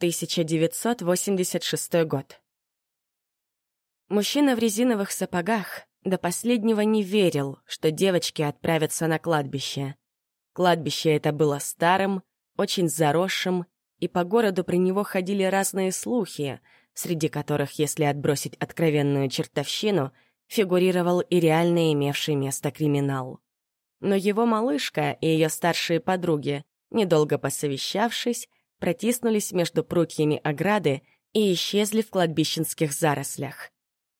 1986 год. Мужчина в резиновых сапогах до последнего не верил, что девочки отправятся на кладбище. Кладбище это было старым, очень заросшим, и по городу при него ходили разные слухи, среди которых, если отбросить откровенную чертовщину, фигурировал и реально имевший место криминал. Но его малышка и ее старшие подруги, недолго посовещавшись, протиснулись между прутьями ограды и исчезли в кладбищенских зарослях.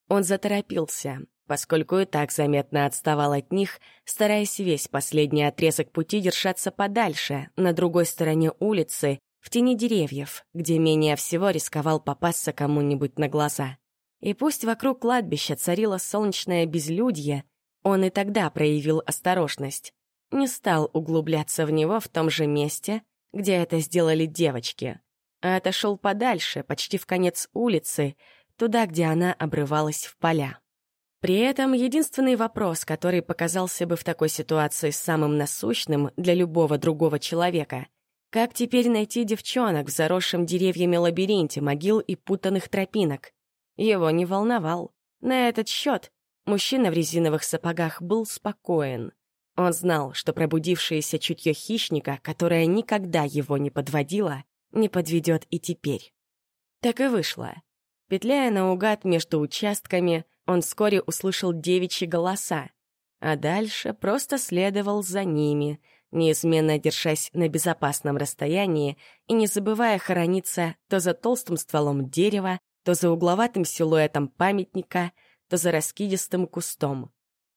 Он заторопился, поскольку и так заметно отставал от них, стараясь весь последний отрезок пути держаться подальше, на другой стороне улицы, в тени деревьев, где менее всего рисковал попасться кому-нибудь на глаза. И пусть вокруг кладбища царило солнечное безлюдье, он и тогда проявил осторожность. Не стал углубляться в него в том же месте, где это сделали девочки, а отошел подальше, почти в конец улицы, туда, где она обрывалась в поля. При этом единственный вопрос, который показался бы в такой ситуации самым насущным для любого другого человека — как теперь найти девчонок в заросшем деревьями лабиринте могил и путанных тропинок? Его не волновал. На этот счет мужчина в резиновых сапогах был спокоен. Он знал, что пробудившееся чутье хищника, которое никогда его не подводило, не подведет и теперь. Так и вышло. Петляя наугад между участками, он вскоре услышал девичьи голоса, а дальше просто следовал за ними, неизменно держась на безопасном расстоянии и не забывая хорониться то за толстым стволом дерева, то за угловатым силуэтом памятника, то за раскидистым кустом.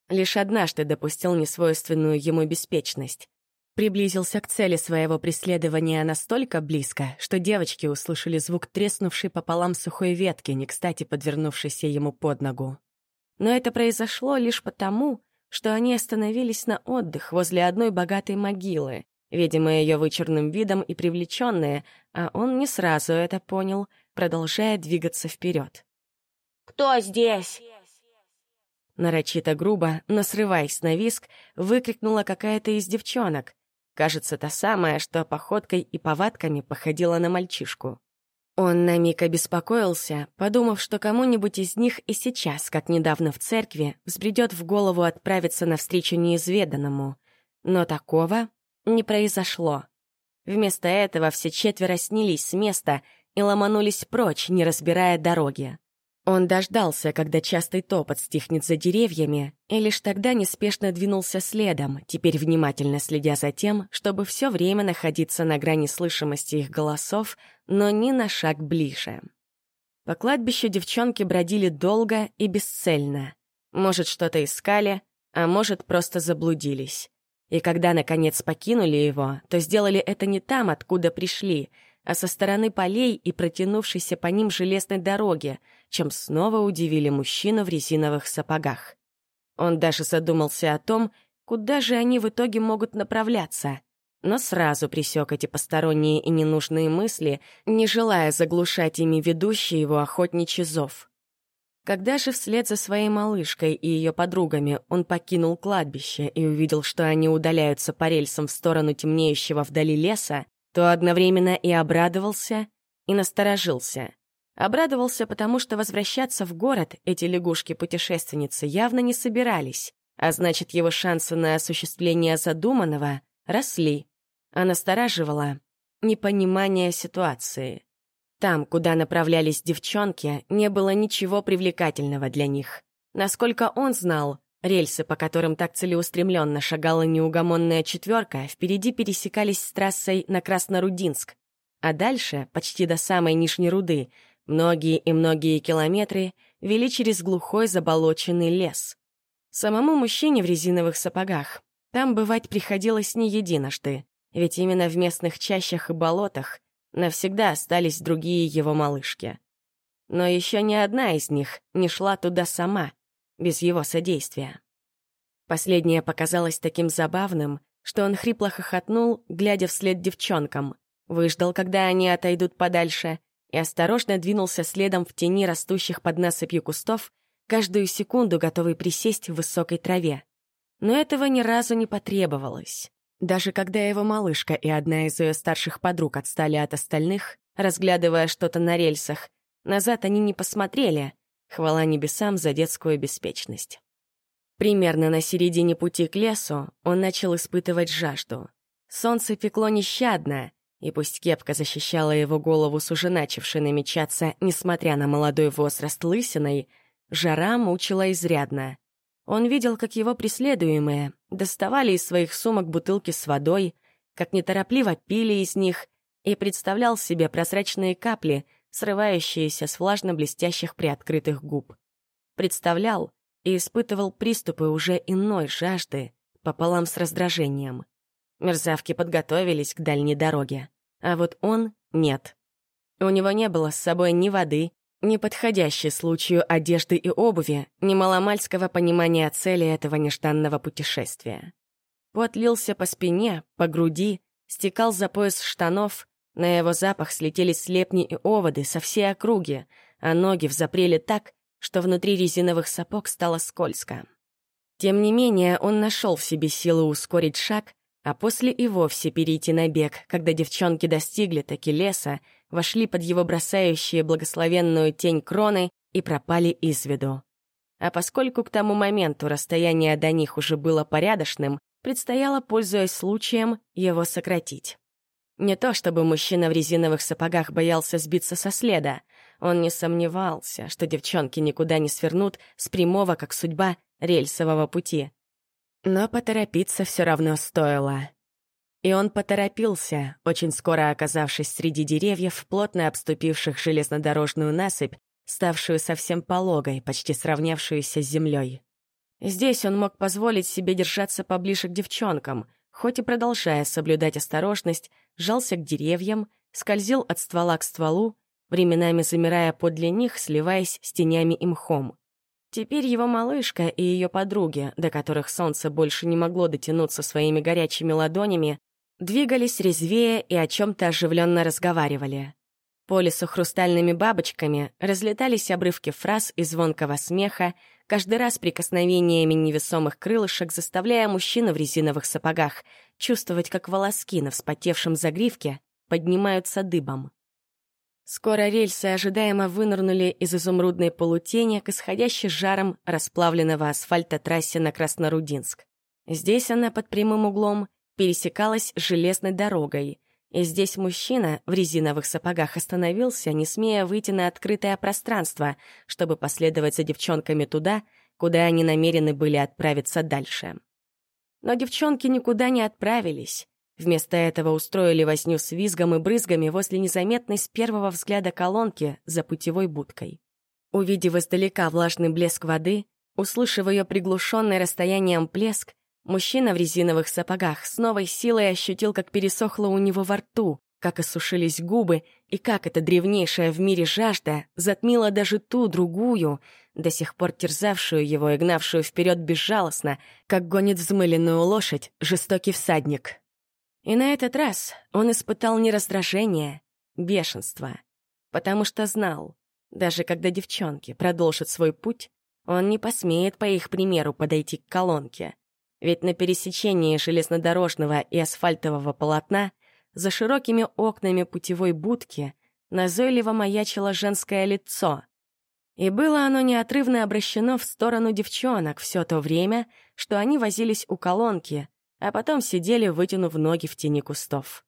Лишь однажды допустил несвойственную ему беспечность. Приблизился к цели своего преследования настолько близко, что девочки услышали звук треснувшей пополам сухой ветки, не кстати подвернувшейся ему под ногу. Но это произошло лишь потому, что они остановились на отдых возле одной богатой могилы, видимо, ее вычурным видом и привлеченные, а он не сразу это понял, продолжая двигаться вперед. «Кто здесь?» Нарочито грубо, но срываясь на виск, выкрикнула какая-то из девчонок. Кажется, та самая, что походкой и повадками походила на мальчишку. Он на миг обеспокоился, подумав, что кому-нибудь из них и сейчас, как недавно в церкви, взбредет в голову отправиться навстречу неизведанному. Но такого не произошло. Вместо этого все четверо снялись с места и ломанулись прочь, не разбирая дороги. Он дождался, когда частый топот стихнет за деревьями, и лишь тогда неспешно двинулся следом, теперь внимательно следя за тем, чтобы все время находиться на грани слышимости их голосов, но ни на шаг ближе. По кладбищу девчонки бродили долго и бесцельно. Может, что-то искали, а может, просто заблудились. И когда, наконец, покинули его, то сделали это не там, откуда пришли — а со стороны полей и протянувшейся по ним железной дороги, чем снова удивили мужчину в резиновых сапогах. Он даже задумался о том, куда же они в итоге могут направляться, но сразу присек эти посторонние и ненужные мысли, не желая заглушать ими ведущий его охотничий зов. Когда же вслед за своей малышкой и ее подругами он покинул кладбище и увидел, что они удаляются по рельсам в сторону темнеющего вдали леса, то одновременно и обрадовался, и насторожился. Обрадовался, потому что возвращаться в город эти лягушки-путешественницы явно не собирались, а значит, его шансы на осуществление задуманного росли, а настораживало непонимание ситуации. Там, куда направлялись девчонки, не было ничего привлекательного для них. Насколько он знал, Рельсы, по которым так целеустремленно шагала неугомонная четверка, впереди пересекались с трассой на Краснорудинск, а дальше, почти до самой Нижней Руды, многие и многие километры вели через глухой заболоченный лес. Самому мужчине в резиновых сапогах там бывать приходилось не единожды, ведь именно в местных чащах и болотах навсегда остались другие его малышки. Но еще ни одна из них не шла туда сама — без его содействия. Последнее показалось таким забавным, что он хрипло хохотнул, глядя вслед девчонкам, выждал, когда они отойдут подальше, и осторожно двинулся следом в тени растущих под насыпью кустов, каждую секунду готовый присесть в высокой траве. Но этого ни разу не потребовалось. Даже когда его малышка и одна из ее старших подруг отстали от остальных, разглядывая что-то на рельсах. Назад они не посмотрели. Хвала небесам за детскую беспечность. Примерно на середине пути к лесу он начал испытывать жажду. Солнце пекло нещадно, и пусть кепка защищала его голову с уже начавшей намечаться, несмотря на молодой возраст лысиной, жара мучила изрядно. Он видел, как его преследуемые доставали из своих сумок бутылки с водой, как неторопливо пили из них, и представлял себе прозрачные капли, срывающиеся с влажно-блестящих приоткрытых губ. Представлял и испытывал приступы уже иной жажды, пополам с раздражением. Мерзавки подготовились к дальней дороге, а вот он — нет. У него не было с собой ни воды, ни подходящей случаю одежды и обуви, ни маломальского понимания цели этого нежданного путешествия. Пот лился по спине, по груди, стекал за пояс штанов, на его запах слетели слепни и оводы со всей округи, а ноги взапрели так, что внутри резиновых сапог стало скользко. Тем не менее, он нашел в себе силы ускорить шаг, а после и вовсе перейти на бег, когда девчонки достигли таки леса, вошли под его бросающие благословенную тень кроны и пропали из виду. А поскольку к тому моменту расстояние до них уже было порядочным, предстояло, пользуясь случаем, его сократить. Не то чтобы мужчина в резиновых сапогах боялся сбиться со следа. Он не сомневался, что девчонки никуда не свернут с прямого, как судьба, рельсового пути. Но поторопиться все равно стоило. И он поторопился, очень скоро оказавшись среди деревьев, плотно обступивших железнодорожную насыпь, ставшую совсем пологой, почти сравнявшуюся с землей. Здесь он мог позволить себе держаться поближе к девчонкам, хоть и продолжая соблюдать осторожность, жался к деревьям, скользил от ствола к стволу, временами замирая подле них, сливаясь с тенями и мхом. Теперь его малышка и ее подруги, до которых солнце больше не могло дотянуться своими горячими ладонями, двигались резвее и о чем-то оживленно разговаривали. По лесу хрустальными бабочками разлетались обрывки фраз и звонкого смеха, каждый раз прикосновениями невесомых крылышек заставляя мужчину в резиновых сапогах чувствовать, как волоски на вспотевшем загривке поднимаются дыбом. Скоро рельсы ожидаемо вынырнули из изумрудной полутени к исходящей жаром расплавленного асфальта трассе на Краснорудинск. Здесь она под прямым углом пересекалась железной дорогой, и здесь мужчина в резиновых сапогах остановился, не смея выйти на открытое пространство, чтобы последовать за девчонками туда, куда они намерены были отправиться дальше. Но девчонки никуда не отправились. Вместо этого устроили возню с визгом и брызгами возле незаметной с первого взгляда колонки за путевой будкой. Увидев издалека влажный блеск воды, услышав ее приглушенный расстоянием плеск, мужчина в резиновых сапогах с новой силой ощутил, как пересохло у него во рту, как осушились губы и как эта древнейшая в мире жажда затмила даже ту другую, до сих пор терзавшую его и гнавшую вперед безжалостно, как гонит взмыленную лошадь жестокий всадник. И на этот раз он испытал не раздражение, бешенство, потому что знал, даже когда девчонки продолжат свой путь, он не посмеет по их примеру подойти к колонке. Ведь на пересечении железнодорожного и асфальтового полотна за широкими окнами путевой будки назойливо маячило женское лицо. И было оно неотрывно обращено в сторону девчонок все то время, что они возились у колонки, а потом сидели, вытянув ноги в тени кустов.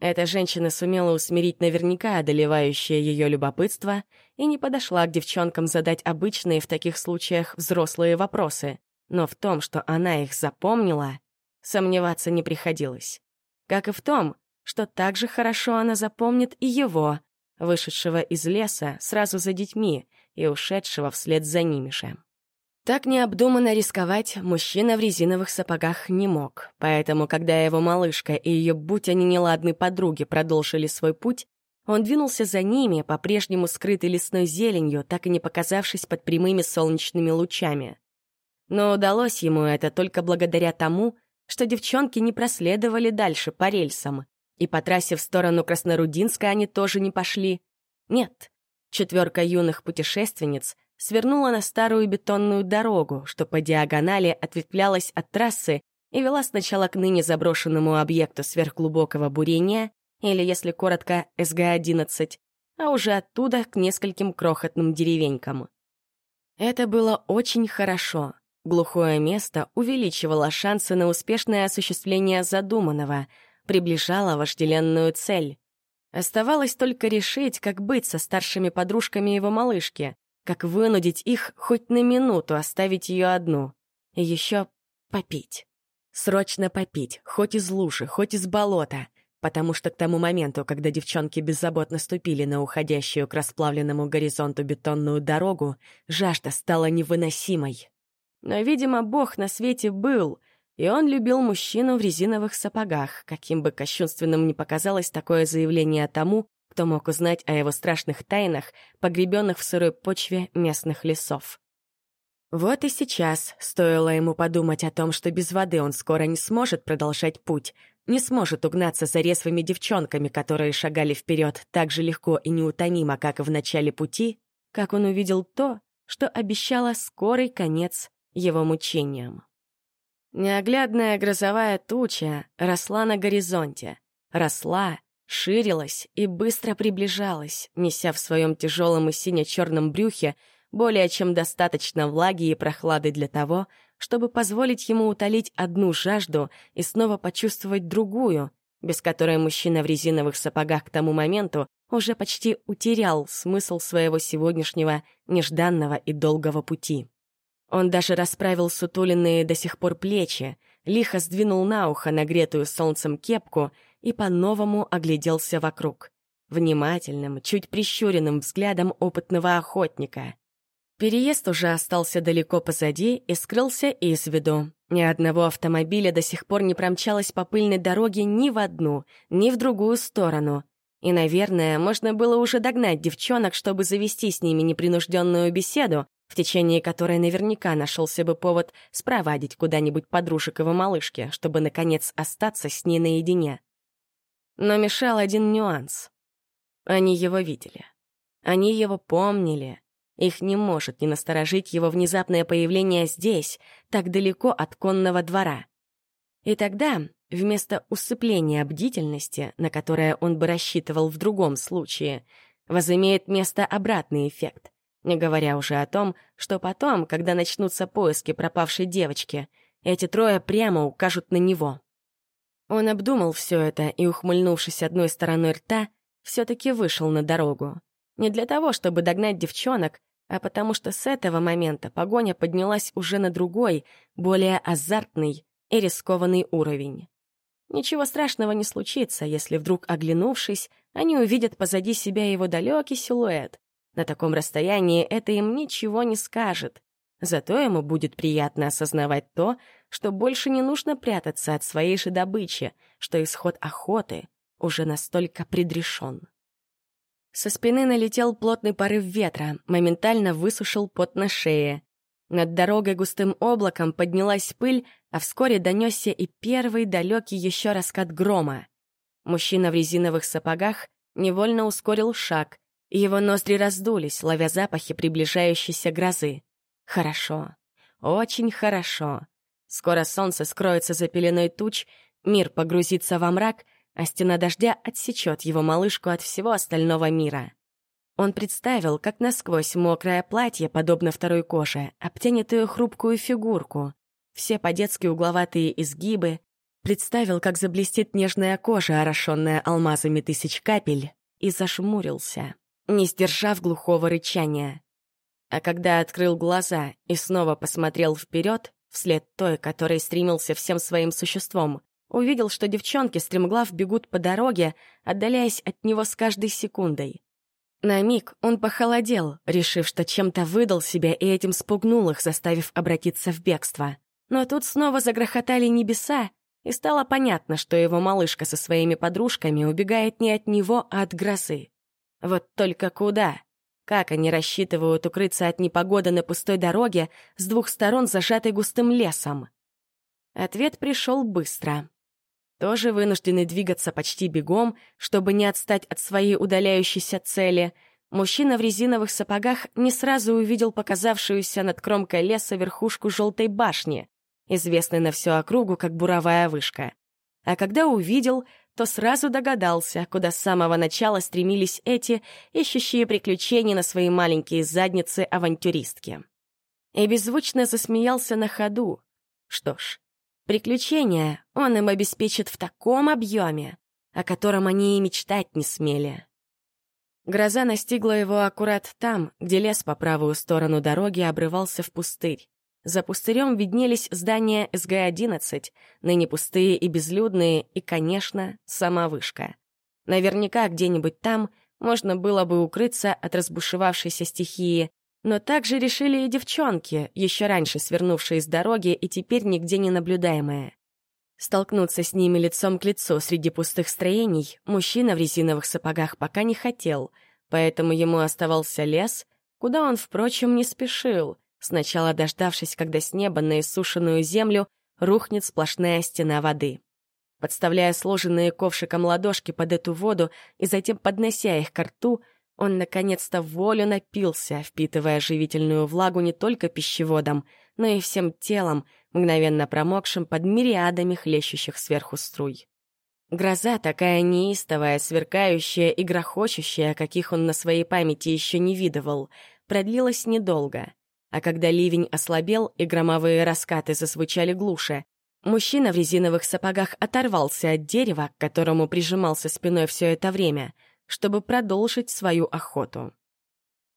Эта женщина сумела усмирить наверняка одолевающее ее любопытство и не подошла к девчонкам задать обычные в таких случаях взрослые вопросы, но в том, что она их запомнила, сомневаться не приходилось. Как и в том, что так же хорошо она запомнит и его, вышедшего из леса сразу за детьми и ушедшего вслед за ними же. Так необдуманно рисковать мужчина в резиновых сапогах не мог, поэтому, когда его малышка и ее будь они неладны подруги продолжили свой путь, он двинулся за ними, по-прежнему скрытый лесной зеленью, так и не показавшись под прямыми солнечными лучами. Но удалось ему это только благодаря тому, что девчонки не проследовали дальше по рельсам, и по трассе в сторону Краснорудинска они тоже не пошли. Нет, четверка юных путешественниц — свернула на старую бетонную дорогу, что по диагонали ответвлялась от трассы и вела сначала к ныне заброшенному объекту сверхглубокого бурения, или, если коротко, СГ-11, а уже оттуда к нескольким крохотным деревенькам. Это было очень хорошо. Глухое место увеличивало шансы на успешное осуществление задуманного, приближало вожделенную цель. Оставалось только решить, как быть со старшими подружками его малышки, как вынудить их хоть на минуту оставить ее одну. И еще попить. Срочно попить, хоть из лужи, хоть из болота, потому что к тому моменту, когда девчонки беззаботно ступили на уходящую к расплавленному горизонту бетонную дорогу, жажда стала невыносимой. Но, видимо, Бог на свете был, и он любил мужчину в резиновых сапогах, каким бы кощунственным ни показалось такое заявление тому, кто мог узнать о его страшных тайнах, погребенных в сырой почве местных лесов. Вот и сейчас стоило ему подумать о том, что без воды он скоро не сможет продолжать путь, не сможет угнаться за резвыми девчонками, которые шагали вперед так же легко и неутомимо, как и в начале пути, как он увидел то, что обещало скорый конец его мучениям. Неоглядная грозовая туча росла на горизонте, росла, ширилась и быстро приближалась, неся в своем тяжелом и сине-черном брюхе более чем достаточно влаги и прохлады для того, чтобы позволить ему утолить одну жажду и снова почувствовать другую, без которой мужчина в резиновых сапогах к тому моменту уже почти утерял смысл своего сегодняшнего нежданного и долгого пути. Он даже расправил сутуленные до сих пор плечи, лихо сдвинул на ухо нагретую солнцем кепку и по-новому огляделся вокруг. Внимательным, чуть прищуренным взглядом опытного охотника. Переезд уже остался далеко позади и скрылся из виду. Ни одного автомобиля до сих пор не промчалось по пыльной дороге ни в одну, ни в другую сторону. И, наверное, можно было уже догнать девчонок, чтобы завести с ними непринужденную беседу, в течение которой наверняка нашелся бы повод спровадить куда-нибудь подружек его малышки, чтобы, наконец, остаться с ней наедине. Но мешал один нюанс. Они его видели. Они его помнили. Их не может не насторожить его внезапное появление здесь, так далеко от конного двора. И тогда, вместо усыпления бдительности, на которое он бы рассчитывал в другом случае, возымеет место обратный эффект, не говоря уже о том, что потом, когда начнутся поиски пропавшей девочки, эти трое прямо укажут на него. Он обдумал все это и, ухмыльнувшись одной стороной рта, все-таки вышел на дорогу. Не для того, чтобы догнать девчонок, а потому что с этого момента погоня поднялась уже на другой, более азартный и рискованный уровень. Ничего страшного не случится, если вдруг, оглянувшись, они увидят позади себя его далекий силуэт. На таком расстоянии это им ничего не скажет. Зато ему будет приятно осознавать то, что больше не нужно прятаться от своей же добычи, что исход охоты уже настолько предрешен. Со спины налетел плотный порыв ветра, моментально высушил пот на шее. Над дорогой густым облаком поднялась пыль, а вскоре донесся и первый далекий еще раскат грома. Мужчина в резиновых сапогах невольно ускорил шаг, его ноздри раздулись, ловя запахи приближающейся грозы. Хорошо. Очень хорошо. Скоро солнце скроется за пеленой туч, мир погрузится во мрак — а стена дождя отсечет его малышку от всего остального мира. Он представил, как насквозь мокрое платье, подобно второй коже, обтянет ее хрупкую фигурку, все по-детски угловатые изгибы, представил, как заблестит нежная кожа, орошенная алмазами тысяч капель, и зашмурился, не сдержав глухого рычания. А когда открыл глаза и снова посмотрел вперед, вслед той, которой стремился всем своим существом, Увидел, что девчонки стремглав бегут по дороге, отдаляясь от него с каждой секундой. На миг он похолодел, решив, что чем-то выдал себя и этим спугнул их, заставив обратиться в бегство. Но тут снова загрохотали небеса, и стало понятно, что его малышка со своими подружками убегает не от него, а от грозы. Вот только куда? Как они рассчитывают укрыться от непогоды на пустой дороге с двух сторон, зажатой густым лесом? Ответ пришел быстро тоже вынуждены двигаться почти бегом, чтобы не отстать от своей удаляющейся цели, мужчина в резиновых сапогах не сразу увидел показавшуюся над кромкой леса верхушку желтой башни, известной на всю округу как буровая вышка. А когда увидел, то сразу догадался, куда с самого начала стремились эти, ищущие приключений на свои маленькие задницы авантюристки. И беззвучно засмеялся на ходу. Что ж, приключения он им обеспечит в таком объеме, о котором они и мечтать не смели. Гроза настигла его аккурат там, где лес по правую сторону дороги обрывался в пустырь. За пустырем виднелись здания СГ-11, ныне пустые и безлюдные, и, конечно, сама вышка. Наверняка где-нибудь там можно было бы укрыться от разбушевавшейся стихии, но также решили и девчонки, еще раньше свернувшие с дороги и теперь нигде не наблюдаемые. Столкнуться с ними лицом к лицу среди пустых строений мужчина в резиновых сапогах пока не хотел, поэтому ему оставался лес, куда он, впрочем, не спешил — сначала дождавшись, когда с неба на иссушенную землю рухнет сплошная стена воды. Подставляя сложенные ковшиком ладошки под эту воду и затем поднося их к рту, он наконец-то волю напился, впитывая живительную влагу не только пищеводом, но и всем телом, мгновенно промокшим под мириадами хлещущих сверху струй. Гроза такая неистовая, сверкающая и грохочущая, каких он на своей памяти еще не видывал, продлилась недолго — а когда ливень ослабел и громовые раскаты зазвучали глуше, мужчина в резиновых сапогах оторвался от дерева, к которому прижимался спиной все это время, чтобы продолжить свою охоту.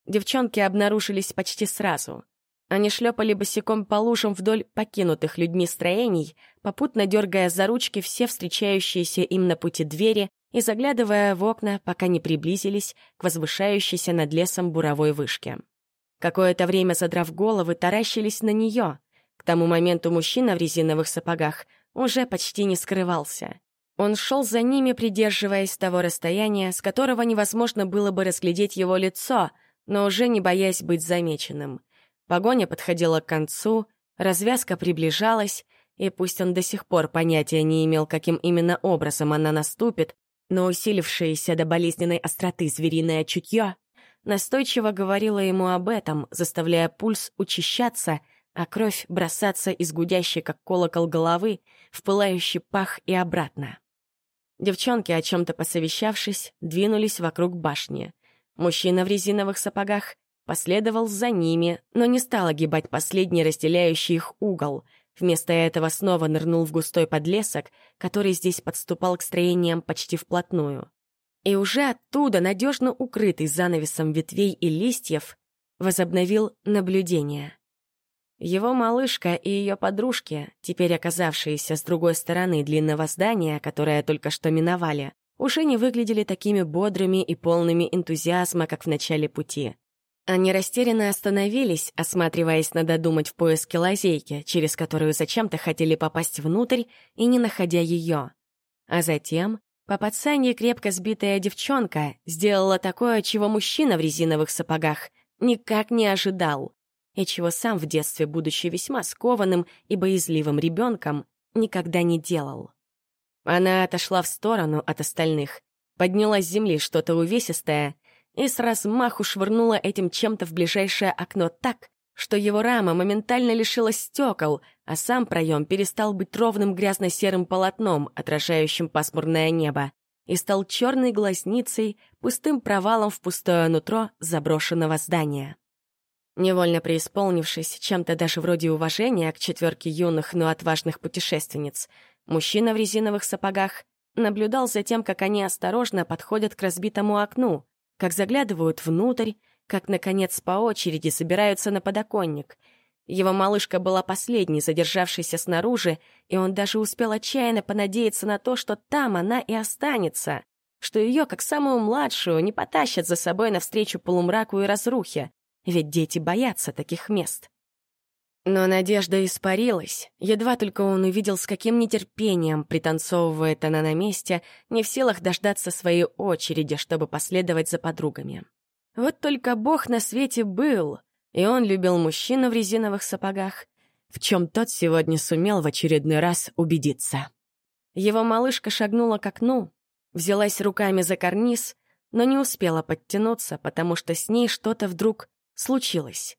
Девчонки обнаружились почти сразу. Они шлепали босиком по лужам вдоль покинутых людьми строений, попутно дергая за ручки все встречающиеся им на пути двери и заглядывая в окна, пока не приблизились к возвышающейся над лесом буровой вышке. Какое-то время, задрав головы, таращились на нее. К тому моменту мужчина в резиновых сапогах уже почти не скрывался. Он шел за ними, придерживаясь того расстояния, с которого невозможно было бы разглядеть его лицо, но уже не боясь быть замеченным. Погоня подходила к концу, развязка приближалась, и пусть он до сих пор понятия не имел, каким именно образом она наступит, но усилившееся до болезненной остроты звериное чутье настойчиво говорила ему об этом, заставляя пульс учащаться, а кровь бросаться из гудящей, как колокол головы, в пылающий пах и обратно. Девчонки, о чем-то посовещавшись, двинулись вокруг башни. Мужчина в резиновых сапогах последовал за ними, но не стал огибать последний разделяющий их угол. Вместо этого снова нырнул в густой подлесок, который здесь подступал к строениям почти вплотную и уже оттуда, надежно укрытый занавесом ветвей и листьев, возобновил наблюдение. Его малышка и ее подружки, теперь оказавшиеся с другой стороны длинного здания, которое только что миновали, уже не выглядели такими бодрыми и полными энтузиазма, как в начале пути. Они растерянно остановились, осматриваясь надо думать в поиске лазейки, через которую зачем-то хотели попасть внутрь и не находя ее. А затем по пацанье крепко сбитая девчонка сделала такое, чего мужчина в резиновых сапогах никак не ожидал, и чего сам в детстве, будучи весьма скованным и боязливым ребенком, никогда не делал. Она отошла в сторону от остальных, подняла с земли что-то увесистое и с размаху швырнула этим чем-то в ближайшее окно так, что его рама моментально лишилась стекол, а сам проем перестал быть ровным грязно-серым полотном, отражающим пасмурное небо, и стал черной глазницей, пустым провалом в пустое нутро заброшенного здания. Невольно преисполнившись чем-то даже вроде уважения к четверке юных, но отважных путешественниц, мужчина в резиновых сапогах наблюдал за тем, как они осторожно подходят к разбитому окну, как заглядывают внутрь, как, наконец, по очереди собираются на подоконник. Его малышка была последней, задержавшейся снаружи, и он даже успел отчаянно понадеяться на то, что там она и останется, что ее, как самую младшую, не потащат за собой навстречу полумраку и разрухе, ведь дети боятся таких мест. Но надежда испарилась. Едва только он увидел, с каким нетерпением пританцовывает она на месте, не в силах дождаться своей очереди, чтобы последовать за подругами. Вот только Бог на свете был, и он любил мужчину в резиновых сапогах, в чем тот сегодня сумел в очередной раз убедиться. Его малышка шагнула к окну, взялась руками за карниз, но не успела подтянуться, потому что с ней что-то вдруг случилось.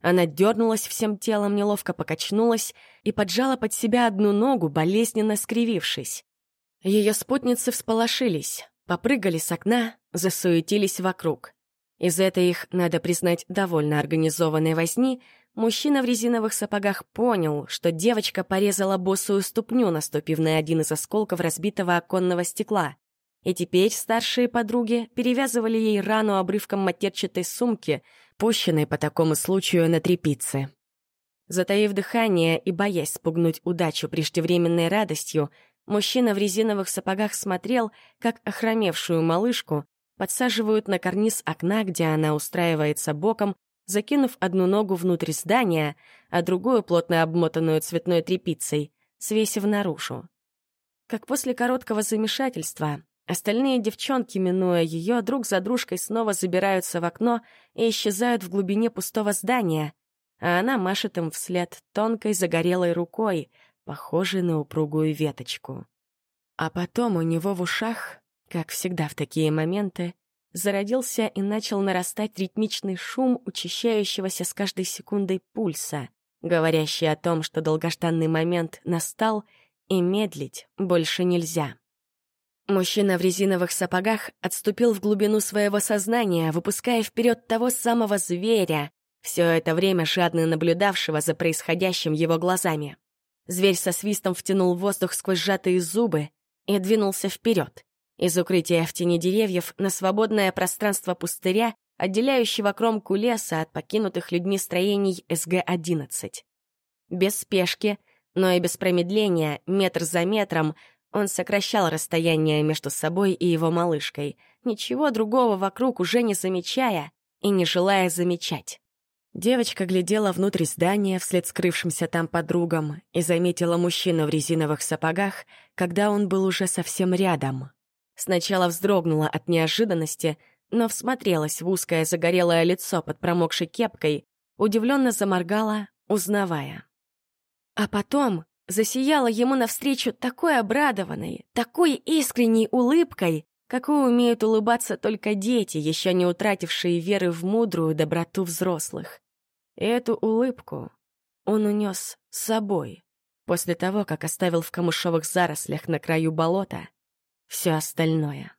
Она дернулась всем телом, неловко покачнулась и поджала под себя одну ногу, болезненно скривившись. Ее спутницы всполошились, попрыгали с окна, засуетились вокруг. Из этой их, надо признать, довольно организованной возни мужчина в резиновых сапогах понял, что девочка порезала босую ступню, наступив на один из осколков разбитого оконного стекла. И теперь старшие подруги перевязывали ей рану обрывком матерчатой сумки, пущенной по такому случаю на трепице. Затаив дыхание и боясь спугнуть удачу преждевременной радостью, мужчина в резиновых сапогах смотрел, как охромевшую малышку подсаживают на карниз окна, где она устраивается боком, закинув одну ногу внутрь здания, а другую, плотно обмотанную цветной тряпицей, свесив наружу. Как после короткого замешательства, остальные девчонки, минуя ее, друг за дружкой снова забираются в окно и исчезают в глубине пустого здания, а она машет им вслед тонкой загорелой рукой, похожей на упругую веточку. А потом у него в ушах как всегда в такие моменты, зародился и начал нарастать ритмичный шум учащающегося с каждой секундой пульса, говорящий о том, что долгожданный момент настал, и медлить больше нельзя. Мужчина в резиновых сапогах отступил в глубину своего сознания, выпуская вперед того самого зверя, все это время жадно наблюдавшего за происходящим его глазами. Зверь со свистом втянул воздух сквозь сжатые зубы и двинулся вперед. Из укрытия в тени деревьев на свободное пространство пустыря, отделяющего кромку леса от покинутых людьми строений СГ-11. Без спешки, но и без промедления, метр за метром, он сокращал расстояние между собой и его малышкой, ничего другого вокруг уже не замечая и не желая замечать. Девочка глядела внутрь здания вслед скрывшимся там подругам и заметила мужчину в резиновых сапогах, когда он был уже совсем рядом. Сначала вздрогнула от неожиданности, но всмотрелась в узкое загорелое лицо под промокшей кепкой, удивленно заморгала, узнавая. А потом засияла ему навстречу такой обрадованной, такой искренней улыбкой, какой умеют улыбаться только дети, еще не утратившие веры в мудрую доброту взрослых. И эту улыбку он унес с собой после того, как оставил в камышовых зарослях на краю болота все остальное.